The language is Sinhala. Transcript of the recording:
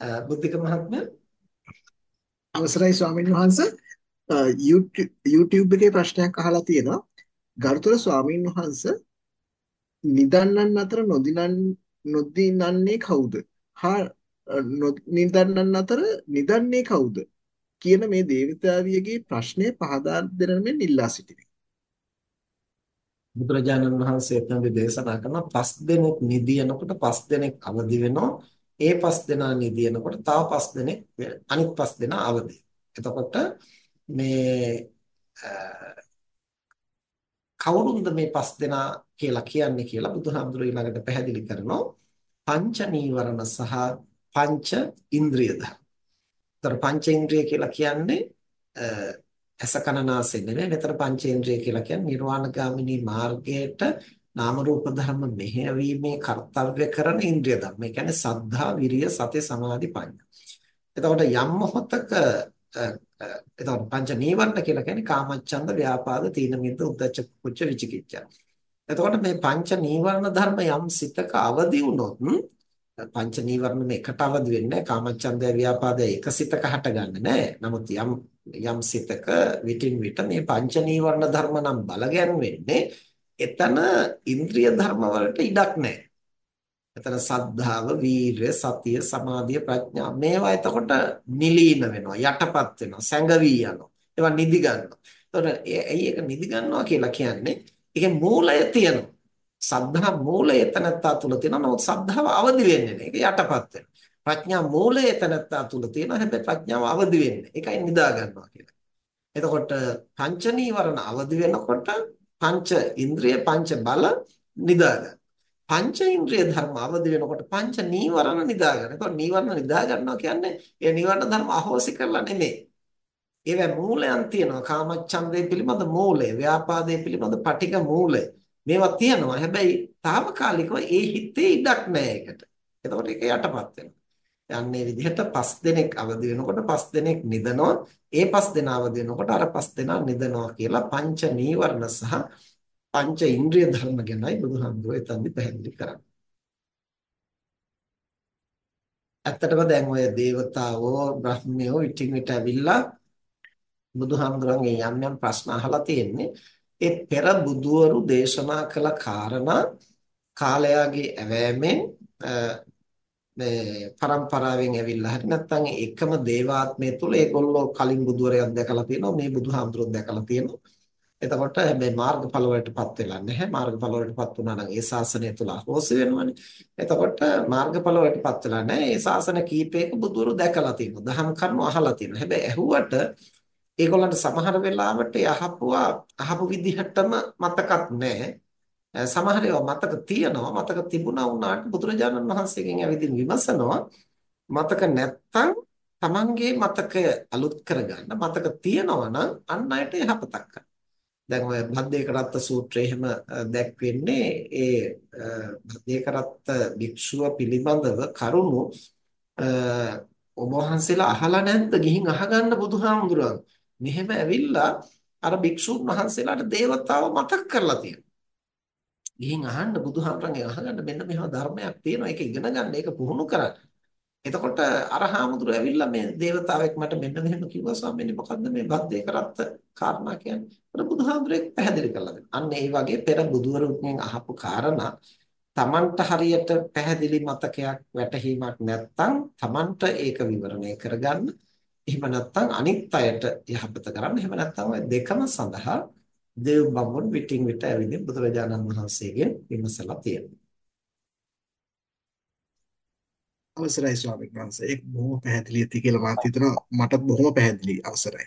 බුද්ධික මහත්මයා. අවසරයි ස්වාමීන් වහන්ස. YouTube එකේ ප්‍රශ්නයක් අහලා තියෙනවා. ගරුතර ස්වාමීන් වහන්ස නිදන්නන් අතර නොදිනන් නොදිනන්නේ කවුද? හා නිදන්නන් අතර නිදන්නේ කවුද? කියන මේ දේවතාවියගේ ප්‍රශ්නය පහදා දෙන මෙන් ඉල්ලා සිටිමි. බුදුරජාණන් වහන්සේ එතනදී දේශනා කරන පස් දෙනෙක් නිදිනකොට පස් දෙනෙක් අවදි වෙනවා ඒ පස් දෙනා නිදිනකොට තව පස් දෙනෙක් අනිත් පස් දෙනා අවදි. එතකොට මේ කවුරුන්ද මේ පස් දෙනා කියලා කියන්නේ කියලා බුදුහාමුදුරුවෝ ඊළඟට පැහැදිලි කරනවා. පංච නීවරණ සහ පංච ඉන්ද්‍රිය ධර්ම. ඒතර පංච ඉන්ද්‍රිය කියලා කියන්නේ ඇස කන නාසය නෙමෙයි. මෙතන පංචේන්ද්‍රිය කියලා කියන්නේ නිර්වාණගාමිනී මාර්ගයට නාම රූප ධර්ම මෙහෙයවීමේ කර්තව්‍ය කරන ඉන්ද්‍රිය ධර්ම. ඒ කියන්නේ සද්ධා, විරිය, සති, සමාධි, ප්‍රඥා. එතකොට යම් මොහොතක එතකොට පංච නීවරණ කියලා කියන්නේ කාමච්ඡන්ද, ව්‍යාපාද, තීන මිද්ද, උද්ධච්ච, කුච්ච, විචිකිච්ඡා. එතකොට මේ පංච නීවරණ ධර්ම යම් සිතක අවදි වුණොත් පංච නීවරණ මේකට අවදි වෙන්නේ කාමච්ඡන්දය ව්‍යාපාදය එක සිතක හටගන්නේ නැහැ. නමුත් යම් යම් සිතක විටින් විට මේ පංච නීවරණ ධර්ම නම් බලගැන් වෙන්නේ එතන ඉන්ද්‍රිය ධර්ම වලට ඉඩක් නැහැ. එතන සද්ධාව, වීරය, සතිය, සමාධිය, ප්‍රඥා මේවා එතකොට නිලීන වෙනවා, යටපත් වෙනවා, සැඟවි යනවා. ඒවා නිදි ගන්නවා. එතකොට ඇයි ඒක නිදි ගන්නවා කියලා කියන්නේ? ඒකේ මූලය තියෙනවා. සද්ධා මූලය එතනත්තා තුල තියෙනවා. නමුත් සද්ධාව අවදි වෙන්නේ නැහැ. ඒක යටපත් වෙනවා. ප්‍රඥා මූලය එතනත්තා තුල තියෙනවා. හැබැයි ප්‍රඥාව අවදි වෙන්නේ. ඒකයි නිදා ගන්නවා කියලා. එතකොට පංච නීවරණ අවදි වෙනකොට පංච ඉන්ද්‍රිය පංච බල නිදා ගන්න. පංච ඉන්ද්‍රිය ධර්ම අවදි වෙනකොට පංච නීවරණ නිදා ගන්න. එතකොට නීවරණ නිදා ගන්නවා කියන්නේ ඒ නීවරණ ධර්ම අහෝසි කරලා නෙමෙයි. ඒවැ මූලයන් තියෙනවා. කාමච්ඡන්දේ පිළිබඳ මූලය, ව්‍යාපාදේ පිළිබඳ පටික මූලය. මේවා තියෙනවා. හැබැයි తాවකාලිකව ඒ හිතේ ඉඩක් නැහැ ඒකට. එතකොට ඒක යටපත් වෙනවා. යන්නේ විදිහට පස් දෙනෙක් අවදි වෙනකොට පස් දෙනෙක් නිදනවා. ඒ පස් දෙනා අවදි වෙනකොට අර පස් දෙනා නිදනවා කියලා පංච නීවරණ සහ පංච ඉන්ද්‍රිය ධර්ම ගැනයි බුදුහාමුදුරුවෝ එතනදි පැහැදිලි කරන්නේ. ඇත්තටම දැන් ඔය దేవතාවෝ බ්‍රහ්මයෝ ඉටින් විට ඇවිල්ලා බුදුහාමුදුරන්ගේ යම් යම් ප්‍රශ්න අහලා තියෙන්නේ ඒ පෙර බුදවරු දේශනා කළ කාරණා කාලයාගේ ඇවෑමෙන් මේ પરම්පරාවෙන් ඇවිල්ලා හරි නැත්නම් එකම දේවාත්මය තුල ඒගොල්ලෝ කලින් බුදුවරයෙක් දැකලා තියෙනවා මේ බුදුහාමුදුරුවෝ දැකලා තියෙනවා එතකොට හැබැයි මාර්ගඵල වලටපත් වෙලා නැහැ. මාර්ගඵල වලටපත් වුණා නම් ඒ ශාසනය තුල අහෝසි වෙනවනේ. එතකොට මාර්ගඵල වලටපත් වෙලා නැහැ. ඒ ශාසන කීපයක බුදුරු දැකලා තියෙනවා. දහම් කරුණු අහලා තියෙනවා. හැබැයි ඇහුවට ඒගොල්ලන්ට සමහර වෙලාවට යහපුවා අහපු විදිහටම මතකත් නැහැ. සමහර ඒවා මතක තියෙනවා. මතක තිබුණා වුණාට බුදුරජාණන් වහන්සේගෙන් ඇවිදින් විමසනවා. මතක නැත්තම් තමන්ගේ මතකය අලුත් කරගන්න මතක තියෙනවා නම් අන් අයට යහපතක් කරන්න. දැන් ඔය භද්දේකරත්ත සූත්‍රයේ එහෙම දැක්වෙන්නේ ඒ භද්දේකරත්ත භික්ෂුව පිළිබඳව කරුණු ඔබ වහන්සේලා අහලා නැද්ද ගිහින් අහගන්න බුදුහාමුදුරන් මෙහෙම ඇවිල්ලා අර භික්ෂුන් වහන්සේලාට දේවතාව මතක් කරලා තියෙනවා. ගිහින් අහන්න බුදුහාමුදුරන්ගෙන් අහගන්න මෙන්න මෙහෙම ධර්මයක් තියෙනවා ඒක ඉගෙන ගන්න ඒක පුහුණු කරන්න. එතකොට අරහාමුදුර ඇවිල්ලා මේ దేవතාවෙක් මට මෙන්න මෙහෙම කිව්වා ස්වාමීනි මොකද්ද මේ බද්දේ කරත්ත කාරණා කියන්නේ. අර බුදුහාමුදුරේ පැහැදිලි කරලා දෙනවා. අන්න ඒ වගේ පෙර බුදුවරුන්ගෙන් අහපු කාරණා තමන්ට හරියට පැහැදිලි මතකයක් වැටහීමක් නැත්නම් තමන්ට ඒක විවරණය කරගන්න. එහෙම නැත්නම් අනිත් අයට යහපත කරන්න. එහෙම නැත්නම් ඔය දෙකම සඳහා දේව් බඹුන් විටින් විට ඇවිදින් බුදුරජාණන් වහන්සේගෙන් විමසලා තියෙනවා. අවසරයි ස්වාමීන් වහන්සේ. ඒක බොහොම පැහැදිලි ඇති කියලා මාත් හිතනවා. මටත් බොහොම පැහැදිලි අවසරයි.